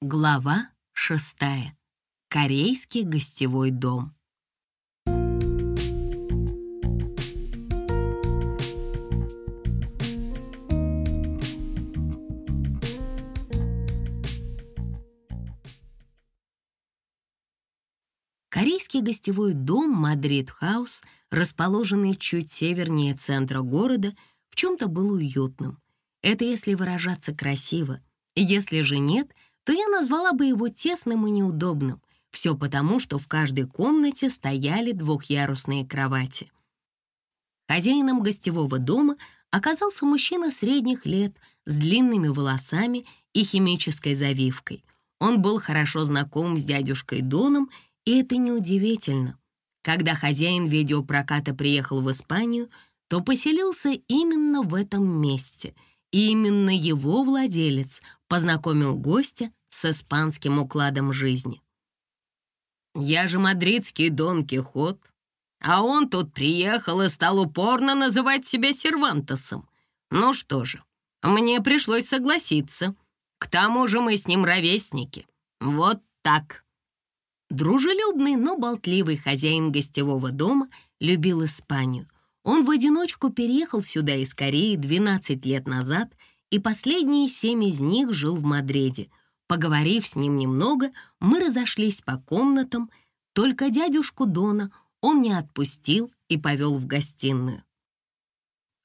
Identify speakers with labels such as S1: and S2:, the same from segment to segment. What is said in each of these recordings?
S1: Глава шестая. Корейский гостевой дом. Корейский гостевой дом «Мадрид-хаус», расположенный чуть севернее центра города, в чем-то был уютным. Это если выражаться красиво. Если же нет — то я назвала бы его тесным и неудобным. Все потому, что в каждой комнате стояли двухъярусные кровати. Хозяином гостевого дома оказался мужчина средних лет с длинными волосами и химической завивкой. Он был хорошо знаком с дядюшкой Доном, и это неудивительно. Когда хозяин видеопроката приехал в Испанию, то поселился именно в этом месте, и именно его владелец познакомил гостя с испанским укладом жизни. «Я же мадридский Дон Кихот, а он тут приехал и стал упорно называть себя Сервантосом. Ну что же, мне пришлось согласиться. К тому же мы с ним ровесники. Вот так». Дружелюбный, но болтливый хозяин гостевого дома любил Испанию. Он в одиночку переехал сюда из Кореи 12 лет назад, и последние семь из них жил в Мадриде — Поговорив с ним немного, мы разошлись по комнатам, только дядюшку Дона он не отпустил и повел в гостиную.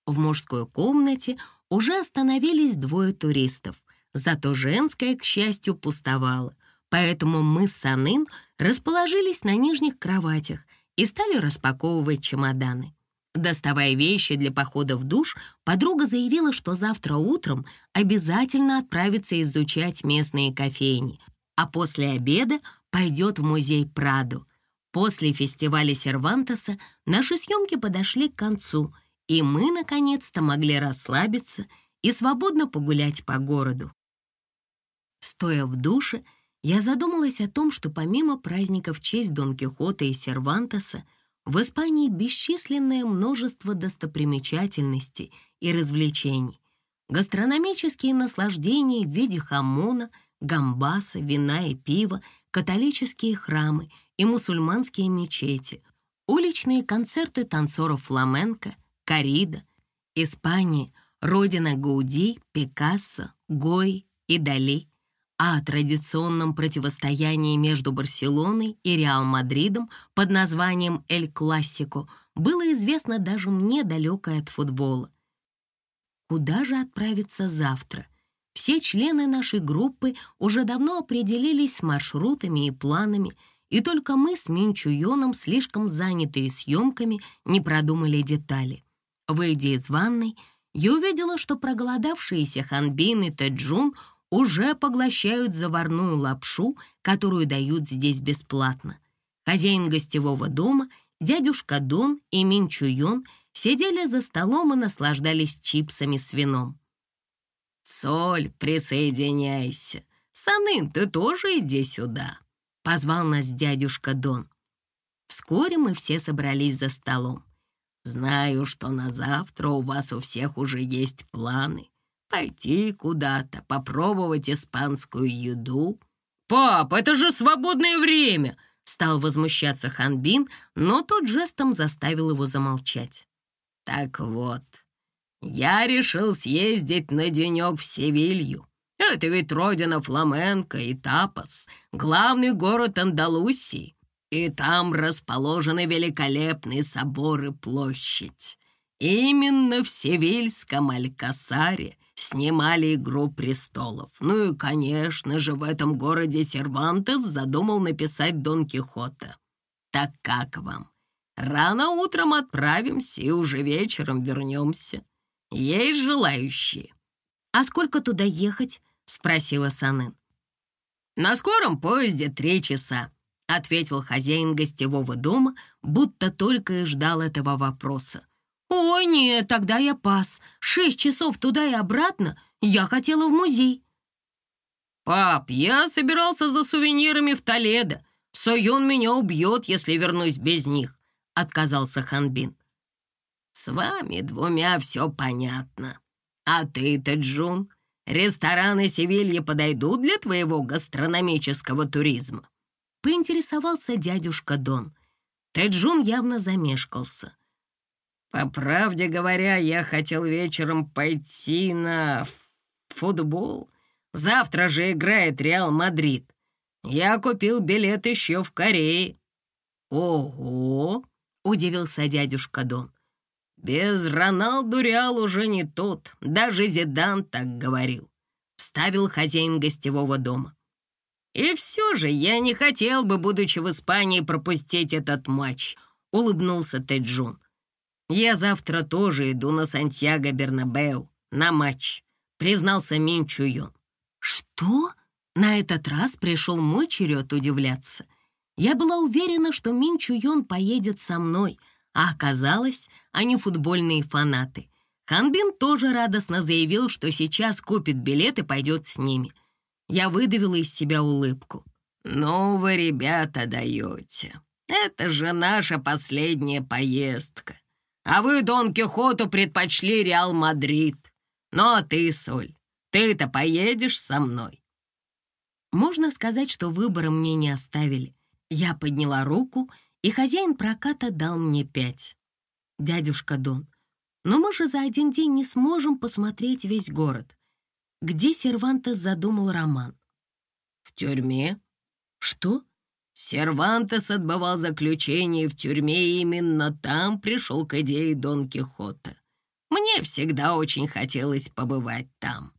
S1: В мужской комнате уже остановились двое туристов, зато женская, к счастью, пустовала, поэтому мы с Санын расположились на нижних кроватях и стали распаковывать чемоданы. Доставая вещи для похода в душ, подруга заявила, что завтра утром обязательно отправится изучать местные кофейни, а после обеда пойдет в музей Праду. После фестиваля Сервантеса наши съемки подошли к концу, и мы, наконец-то, могли расслабиться и свободно погулять по городу. Стоя в душе, я задумалась о том, что помимо праздников в честь Дон Кихота и Сервантеса, в Испании бесчисленное множество достопримечательностей и развлечений. Гастрономические наслаждения в виде хамона, гамбаса, вина и пива, католические храмы и мусульманские мечети, уличные концерты танцоров фламенко, корида. Испания — родина Гауди, Пикассо, Гой и Дали — а о традиционном противостоянии между Барселоной и Реал-Мадридом под названием «Эль Классико» было известно даже мне, далекое от футбола. Куда же отправиться завтра? Все члены нашей группы уже давно определились с маршрутами и планами, и только мы с Минчуйоном, слишком занятые съемками, не продумали детали. Выйдя из ванной, я увидела, что проголодавшиеся Ханбин и Тэджун уже поглощают заварную лапшу, которую дают здесь бесплатно. Хозяин гостевого дома, дядюшка Дон и Минчуйон сидели за столом и наслаждались чипсами с вином. «Соль, присоединяйся. Санын, ты тоже иди сюда», — позвал нас дядюшка Дон. Вскоре мы все собрались за столом. «Знаю, что на завтра у вас у всех уже есть планы пойти куда-то, попробовать испанскую еду. «Пап, это же свободное время!» — стал возмущаться Ханбин, но тот жестом заставил его замолчать. «Так вот, я решил съездить на денек в Севилью. Это ведь родина фламенко и тапос, главный город Андалусии. И там расположены великолепные соборы площадь. Именно в Севильском Алькасаре снимали «Игру престолов». Ну и, конечно же, в этом городе Сервантес задумал написать Дон Кихота. Так как вам? Рано утром отправимся и уже вечером вернемся. Есть желающие. «А сколько туда ехать?» — спросила Санын. «На скором поезде три часа», — ответил хозяин гостевого дома, будто только и ждал этого вопроса. «Ой, нет, тогда я пас. Шесть часов туда и обратно. Я хотела в музей». «Пап, я собирался за сувенирами в Толедо. Союн меня убьет, если вернусь без них», — отказался Ханбин. «С вами двумя все понятно. А тебе, Тэджун, рестораны Севильи подойдут для твоего гастрономического туризма?» Поинтересовался дядюшка Дон. Тэджун явно замешкался. «По правде говоря, я хотел вечером пойти на футбол. Завтра же играет Реал Мадрид. Я купил билет еще в Корее». «Ого!» — удивился дядюшка Дон. «Без Роналду Реал уже не тот. Даже Зидан так говорил», — вставил хозяин гостевого дома. «И все же я не хотел бы, будучи в Испании, пропустить этот матч», — улыбнулся Теджун. «Я завтра тоже иду на Сантьяго Бернабеу, на матч», — признался Мин Чуйон. «Что?» На этот раз пришел мой черед удивляться. Я была уверена, что Мин Чуйон поедет со мной, а оказалось, они футбольные фанаты. Ханбин тоже радостно заявил, что сейчас купит билет и пойдет с ними. Я выдавила из себя улыбку. «Ну вы, ребята, даете. Это же наша последняя поездка. А вы Дон Кихоту предпочли Реал Мадрид. Ну а ты, Соль, ты-то поедешь со мной?» Можно сказать, что выбора мне не оставили. Я подняла руку, и хозяин проката дал мне пять. «Дядюшка Дон, но мы же за один день не сможем посмотреть весь город. Где Сервантес задумал роман?» «В тюрьме». «Что?» Сервантес отбывал заключение в тюрьме, и именно там пришел к идее Дон Кихота. Мне всегда очень хотелось побывать там.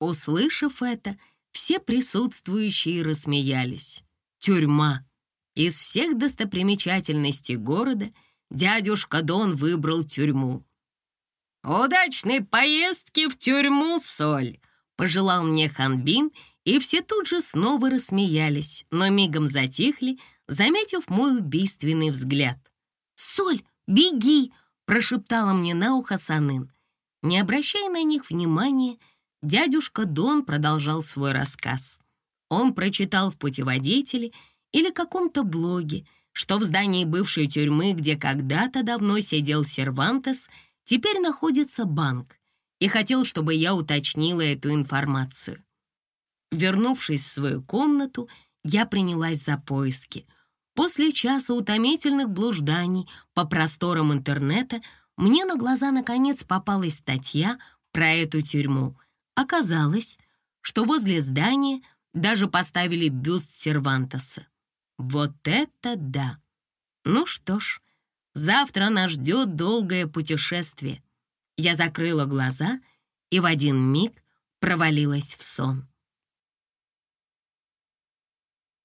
S1: Услышав это, все присутствующие рассмеялись. Тюрьма. Из всех достопримечательностей города дядюшка Дон выбрал тюрьму. «Удачной поездки в тюрьму, Соль!» — пожелал мне Ханбин и все тут же снова рассмеялись, но мигом затихли, заметив мой убийственный взгляд. «Соль, беги!» — прошептала мне на ухо Санын. Не обращая на них внимания, дядюшка Дон продолжал свой рассказ. Он прочитал в путеводителе или каком-то блоге, что в здании бывшей тюрьмы, где когда-то давно сидел Сервантес, теперь находится банк, и хотел, чтобы я уточнила эту информацию. Вернувшись в свою комнату, я принялась за поиски. После часа утомительных блужданий по просторам интернета мне на глаза наконец попалась статья про эту тюрьму. Оказалось, что возле здания даже поставили бюст Сервантеса. Вот это да! Ну что ж, завтра нас ждет долгое путешествие. Я закрыла глаза и в один миг провалилась в сон.